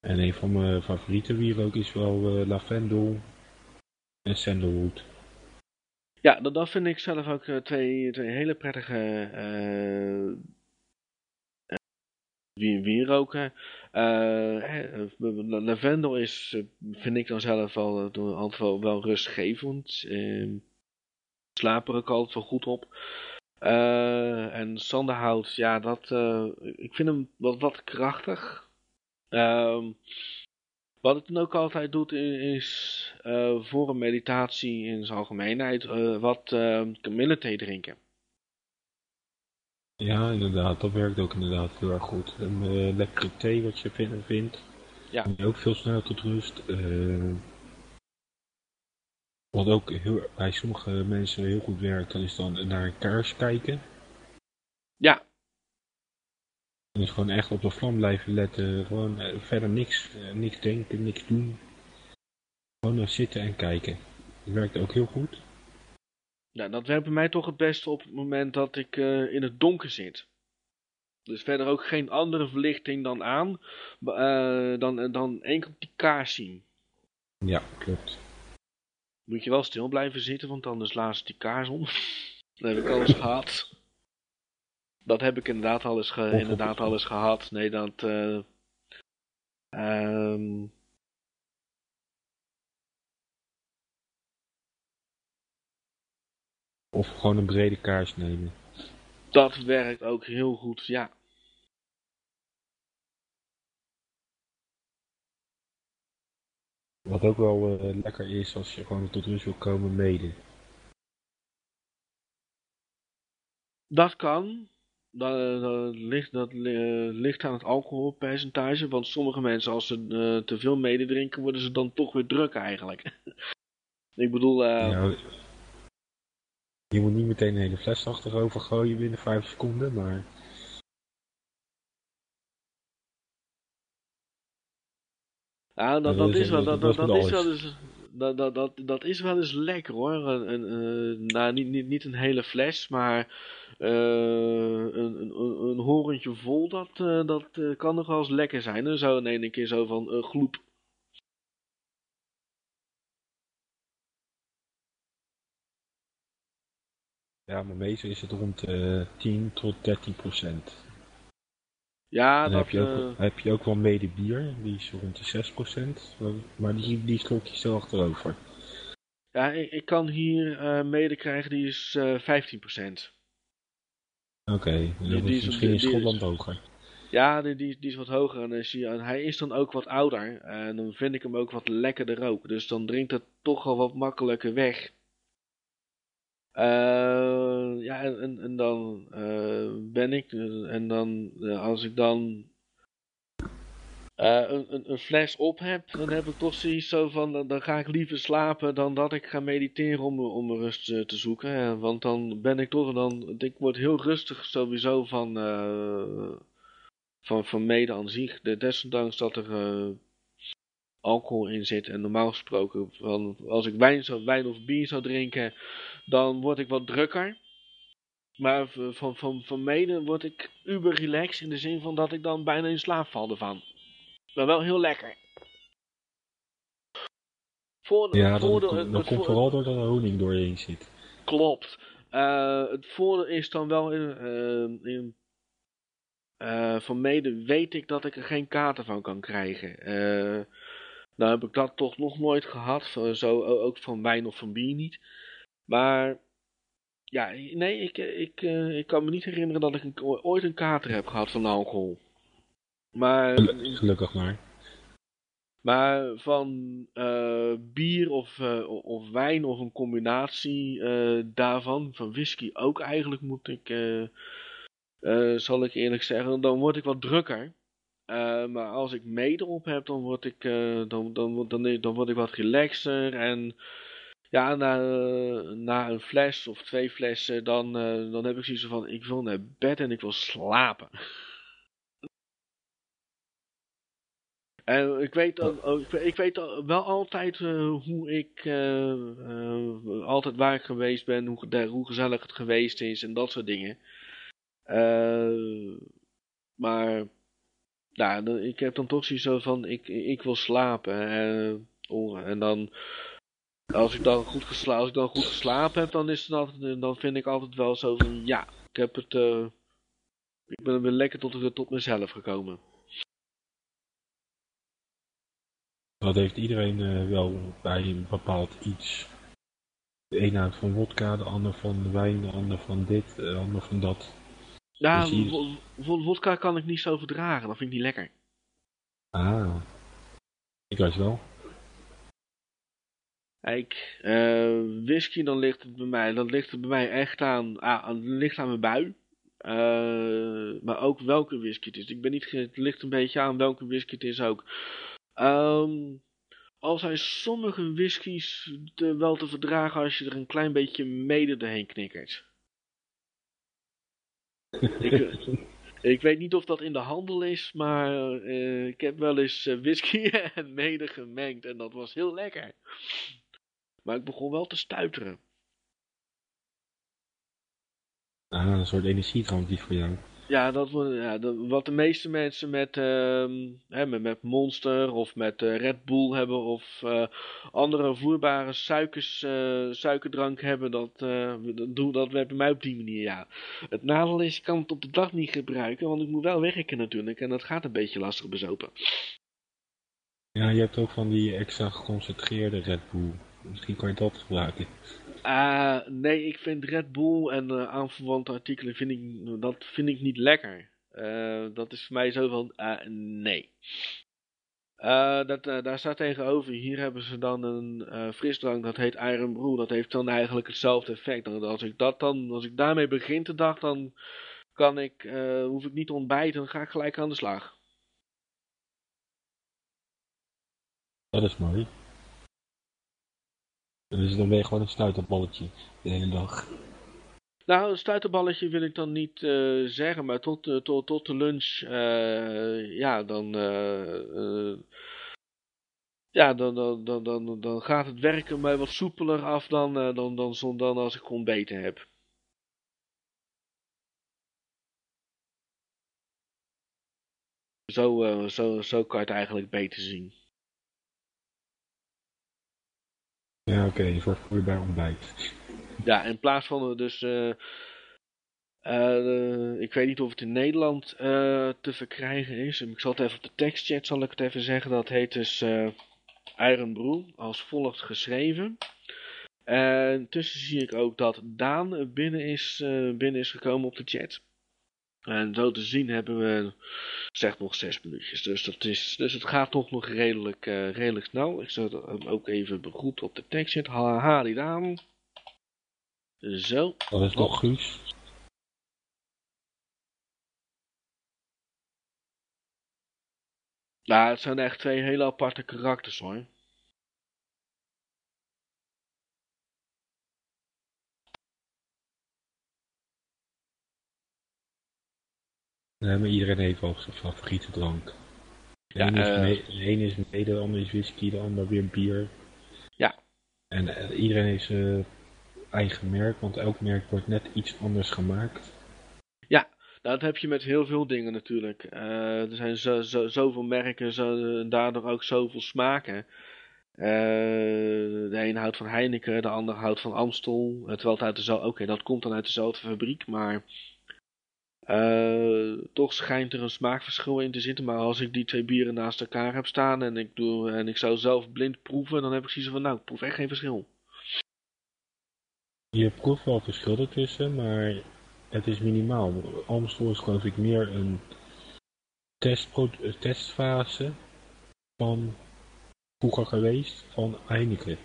En een van mijn favoriete wierook is wel eh, lavendel en sandalwood. Ja, dat, dat vind ik zelf ook eh, twee, twee hele prettige wieroken. Eh, hè, eh, lavendel is, eh, vind ik dan zelf eh, door- altijd wel, wel rustgevend. Eh, slaap er ook altijd wel goed op. Eh, en sanderhout, ja, dat, eh, ik vind hem wat, wat krachtig. Ehm, wat het dan ook altijd doet is eh, voor een meditatie in zijn algemeenheid eh, wat uh, kamillethee drinken. Ja, inderdaad, dat werkt ook inderdaad heel erg goed. Een eh, lekkere thee wat je vindt, vindt. Ja. Je ook veel sneller tot rust. Eh, wat ook heel, bij sommige mensen heel goed werkt, dat is dan naar een kaars kijken. Ja, En dus gewoon echt op de vlam blijven letten. Gewoon eh, verder niks, niks denken, niks doen. Gewoon zitten en kijken. Dat werkt ook heel goed. Nou, dat werkt bij mij toch het beste op het moment dat ik eh, in het donker zit. Dus verder ook geen andere verlichting dan aan, eh, dan, dan enkel die kaars zien. Ja, klopt. Moet je wel stil blijven zitten, want anders laat die kaars om. dat heb ik al eens gehad. Dat heb ik inderdaad al eens, ge- inderdaad al eens gehad. Nee, dat... eh, ehm, Of gewoon een brede kaars nemen. dat werkt ook heel goed, ja. Wat ook wel eh, lekker is als je gewoon tot rust wil komen, mede. Dat kan. Dat, dat, ligt, dat eh, ligt aan het alcoholpercentage. Want sommige mensen, als ze eh, te veel mededrinken, worden ze dan toch weer druk eigenlijk. ik bedoel, eh, Ja, je moet niet meteen een hele fles achterover gooien binnen 5 seconden, maar ja, dat, dat is- wel, dat, dat dat, is wel eens, dat, dat, dat, dat is wel eens lekker hoor. Een, een, nou, niet, niet, niet een hele fles, maar eh, een, een, een horentje vol, dat, eh, dat eh, kan nog wel eens lekker zijn. En zo in één keer zo van eh, gloep. Ja, maar meestal is het rond eh 10 tot 13 procent. Ja, dan dat, heb je, ook, eh, heb je ook wel mede bier, die is rond de 6 procent, maar die, die slok je zo achterover. Ja, ik, ik kan hier eh mede krijgen, die is eh 15%. Oké, en Die- is misschien in is- Schotland hoger. Ja, die, die, die is wat hoger en, hij- en hij is dan ook wat ouder. En dan vind ik hem ook wat lekkerder ook. Dus dan drinkt het toch al wat makkelijker weg. Eh, ja, en, en, dan eh, ben ik, eh, en dan eh, als ik dan een, een, fles op heb, dan heb ik toch zoiets zo van, dan, ga ik liever slapen dan dat ik ga mediteren om, om rust te zoeken. Want dan ben ik toch, dan, ik word heel rustig sowieso van, van, van mede aan zich. De- Desondanks dat er alcohol in zit en normaal gesproken, als ik wijn, zou, wijn of bier zou drinken, dan word ik wat drukker. Maar van, van, van mede word ik uber relaxed in de zin van dat ik dan bijna in slaap val ervan. Maar wel heel lekker. Voor, Ja, dat, voordeel- dat, dat komt voor- vooral doordat er honing doorheen zit. Klopt. Eh, het voordeel is dan wel in, eh, in eh, van mede weet ik dat ik er geen kater van kan krijgen. Nou heb ik dat toch nog nooit gehad, zo ook van wijn of van bier niet. Maar ja, nee, ik, ik, eh, ik kan me niet herinneren dat ik een, ooit een kater heb gehad van alcohol. Maar Gelu- Gelukkig maar. Maar van uh, bier of, uh, of wijn of een combinatie uh, daarvan, van whisky ook eigenlijk moet ik, zal ik eerlijk zeggen, dan word ik wat drukker. maar als ik mee erop heb, dan word ik, dan, dan, dan, dan word ik wat relaxer en ja, na, na een fles of twee flessen, dan, dan heb ik zoiets van, ik wil naar bed en ik wil slapen. En ik weet, oh, ik weet wel altijd uh, hoe ik, uh, uh, altijd waar ik geweest ben, hoe, hoe gezellig het geweest is en dat soort dingen. maar, nou, ik heb dan toch zoiets van, ik, ik wil slapen. en dan, als ik dan goed geslapen, als ik dan goed geslapen heb, dan, is het altijd, dan vind ik altijd wel zo van, ja, ik heb het, ik ben weer lekker tot, tot mezelf gekomen. Dat heeft iedereen uh, wel bij een bepaald iets. De een houdt van wodka, de ander van wijn, de ander van dit, de ander van dat. Ja, dus hier... wodka kan ik niet zo verdragen, dat vind ik niet lekker. Ah, ik weet wel. Kijk, uh, whisky, dan ligt het bij mij, dan ligt het bij mij echt aan, ah, ligt aan mijn bui. Uh, maar ook welke whisky het is. Ik ben niet, het ligt een beetje aan welke whisky het is ook. Um, al zijn sommige whiskies te, wel te verdragen als je er een klein beetje mede doorheen knikkert. ik, ik, weet niet of dat in de handel is, maar uh, ik heb wel eens whisky en mede gemengd en dat was heel lekker. Maar ik begon wel te stuiteren. Ah, een soort energiedrank die voor jou. Ja, dat, ja wat de meeste mensen met, uh, hè, met, met, Monster of met uh, Red Bull hebben of uh, andere voerbare suikers, uh, suikerdrank hebben, dat, dat doen dat bij mij op die manier, ja. Het nadeel is, ik kan het op de dag niet gebruiken, want ik moet wel werken natuurlijk en dat gaat een beetje lastig bezopen. Ja, je hebt ook van die extra geconcentreerde Red Bull. Misschien kan je dat gebruiken. Uh, nee, ik vind Red Bull en uh, aanverwante artikelen vind ik, dat vind ik niet lekker. Uh, dat is voor mij zo van, nee. dat, daar staat tegenover, hier hebben ze dan een frisdrank, dat heet Iron Brew. Dat heeft dan eigenlijk hetzelfde effect. als ik, dat dan, als ik daarmee begin de dag, dan kan ik, hoef ik niet te ontbijten, dan ga ik gelijk aan de slag. Dat is mooi. Dus dan ben je gewoon een stuiterballetje de hele dag. Nou, een stuiterballetje wil ik dan niet uh, zeggen, maar tot, uh, tot, tot de lunch, uh, ja, dan, ja, dan, dan, dan, dan, dan gaat het werken mij wat soepeler af dan, dan, dan, dan, dan als ik ontbeten heb. Zo, zo, zo kan je het eigenlijk beter zien. Ja, oké, okay, voor vloeibaar ontbijt. Ja, in plaats van dus... Uh, uh, ik weet niet of het in Nederland uh, te verkrijgen is. Ik zal het even op de tekstchat zal ik het even zeggen. Dat heet dus Iron Brew, als volgt geschreven. En tussen zie ik ook dat Daan binnen is, binnen is gekomen op de chat. En zo te zien hebben we, zeg nog zes minuutjes. Dus, dat is, dus het gaat toch nog redelijk, uh, redelijk snel. Ik zet hem ook even begroet op de tekst. Die dame. Zo. Dat is nog Guus. Nou, het zijn echt twee hele aparte karakters hoor. Nee, maar iedereen heeft wel zijn favoriete drank. De ja, een, is is mede, de ander is whisky, de ander weer bier. Ja. En uh, iedereen heeft zijn eigen merk, want elk merk wordt net iets anders gemaakt. Ja, nou, dat heb je met heel veel dingen natuurlijk. Uh, er zijn zo, zo, zoveel merken, zo, daardoor ook zoveel smaken. de een houdt van Heineken, de ander houdt van Amstel. Terwijl het uit dezelfde... Oké, dat komt dan uit dezelfde fabriek, maar... Uh, toch schijnt er een smaakverschil in te zitten. Maar als ik die twee bieren naast elkaar heb staan en ik, doe, en ik zou zelf blind proeven, dan heb ik zoiets van, nou, ik proef echt geen verschil. Je proeft wel verschil ertussen, maar het is minimaal. Amstel is geloof ik meer een testfase van vroeger geweest van Heineken.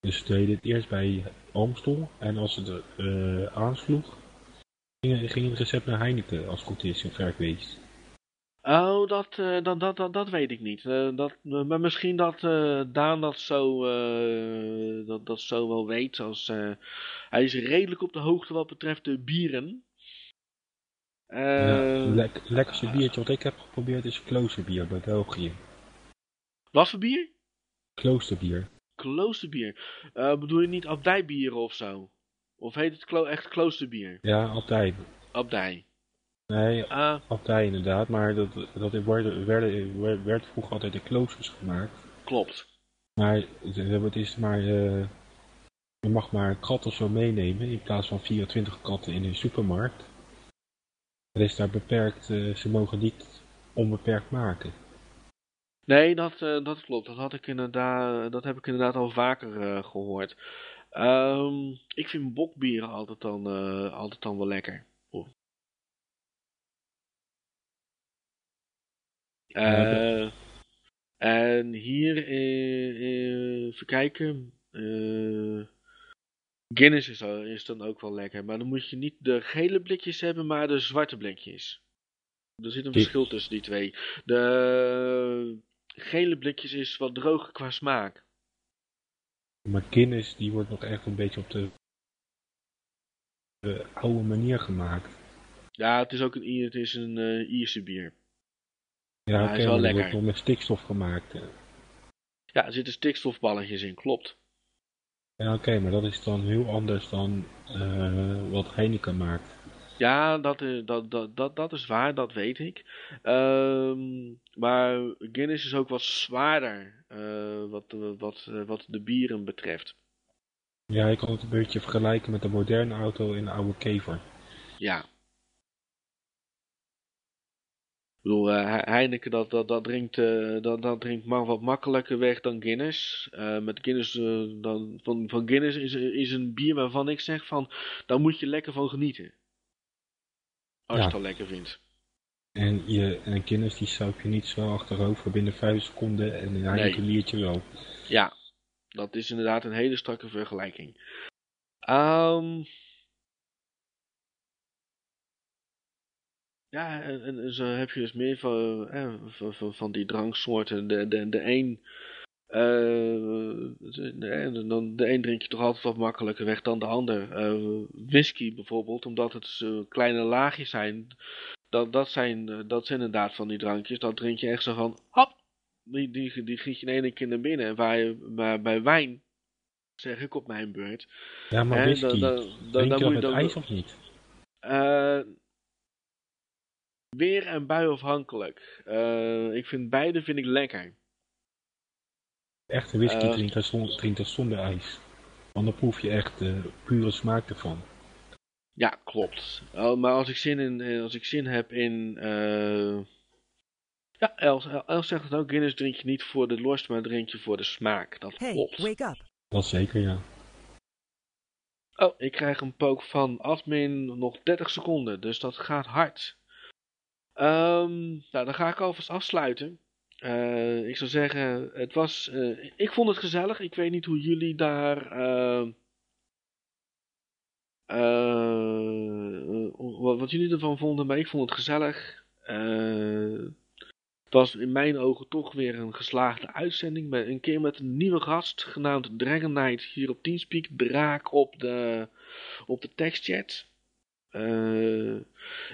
Dus deden het eerst bij Amstel en als het uh, aansloeg, ging, ging het recept naar Heineken als het goed is, zover ik weet. Oh, dat, uh, dat, dat, dat, dat weet ik niet. Uh, dat, maar misschien dat uh, Daan dat zo, dat, dat zo wel weet. Als, hij is redelijk op de hoogte wat betreft de bieren. ja, le lekkerste biertje wat ik heb geprobeerd is kloosterbier bij België. Wat voor bier? Kloosterbier. Kloosterbier. bedoel je niet abdijbieren of zo? Of heet het klo echt kloosterbier? Ja, abdij. Abdij. Nee, uh, abdij inderdaad, maar dat, dat werd, werd, werd vroeger altijd in kloosters gemaakt. Klopt. Maar het is maar, uh, je mag maar een kat of zo meenemen in plaats van 24 katten in een supermarkt. Het is daar beperkt, uh, ze mogen niet onbeperkt maken. Nee, dat, uh, dat klopt. Dat, had ik inderdaad, dat heb ik inderdaad al vaker gehoord. Um, ik vind bokbieren altijd dan, altijd dan wel lekker. Uh, en hier, uh, even kijken. Uh, Guinness is, is, dan ook wel lekker. Maar dan moet je niet de gele blikjes hebben, maar de zwarte blikjes. Er zit een verschil tussen die twee. De gele blikjes is wat droger qua smaak. Maar Guinness die wordt nog echt een beetje op de, de oude manier gemaakt. Ja, het is ook een, het is een uh, Ierse bier. Ja, oké, okay, maar dat wordt nog met stikstof gemaakt. Ja, er zitten stikstofballetjes in, klopt. Ja, oké, maar dat is dan heel anders dan uh, wat Heineken maakt. Ja, dat, dat, dat, dat, dat is waar, dat weet ik. Um, maar Guinness is ook wat zwaarder uh, wat, wat, wat de bieren betreft. Ja, ik kan het een beetje vergelijken met de moderne auto in de oude kever. Ja, ik bedoel, uh, Heineken dat, dat, dat, drinkt, uh, dat, dat drinkt maar wat makkelijker weg dan Guinness. Uh, met Guinness, dan, van, van Guinness is, is een bier waarvan ik zeg van, daar moet je lekker van genieten. Als ja. je het al lekker vindt. En, je, en Guinness die zou je niet zo achterover binnen 5 seconden en een Heineken nee. wel. Ja, dat is inderdaad een hele strakke vergelijking. Um, Ja, en, en, zo heb je dus meer van, eh, van, van, die dranksoorten. De, de, de een... De, dan, de een drink je toch altijd wat makkelijker weg dan de ander. Uh, whisky bijvoorbeeld, omdat het kleine laagjes zijn. Dat, dat, zijn dat zijn inderdaad van die drankjes. Dan drink je echt zo van, hop, die, die, die giet je in één keer naar binnen. En waar je, maar bij wijn, zeg ik op mijn beurt. Ja, maar whisky, dan, dan, dan, drink je dan ijs of niet? Uh, Weer en buiafhankelijk. Uh, ik vind beide vind ik lekker. Echte whisky uh, drinkt, zonder, drinkt zonder ijs. Want dan proef je echt de pure smaak ervan. Ja, klopt. Uh, maar als ik zin, in, als ik zin heb in... Ja, Els, Els zegt het ook. Guinness drink je niet voor de lust, maar drink je voor de smaak. Dat hey, klopt. wake up. Dat zeker, ja. Oh, ik krijg een pook van admin nog 30 seconden, dus dat gaat hard. Um, nou, dan ga ik alvast afsluiten. Uh, ik zou zeggen, het was, uh, ik vond het gezellig. Ik weet niet hoe jullie daar, wat, wat, jullie ervan vonden, maar ik vond het gezellig. het was in mijn ogen toch weer een geslaagde uitzending. Met, een keer met een nieuwe gast, genaamd Dragon Knight, hier op Teamspeak. Draak op de, op de tekstchat. Uh,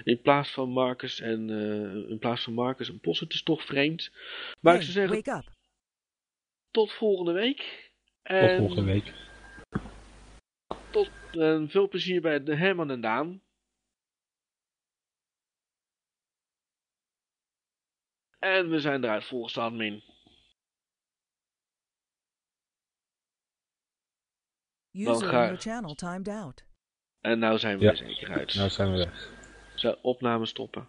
in plaats van Marcus en uh, in plaats van Marcus en Post. Het is toch vreemd. Maar hey, ik zou zeggen. Tot volgende week. En tot volgende week. Tot uh, veel plezier bij de Herman en Daan. En we zijn eruit volgens de admin. User in your channel timed out. En nou zijn we ja. er zeker uit. Nou zijn we weg. Zo, opname stoppen.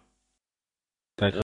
Tijd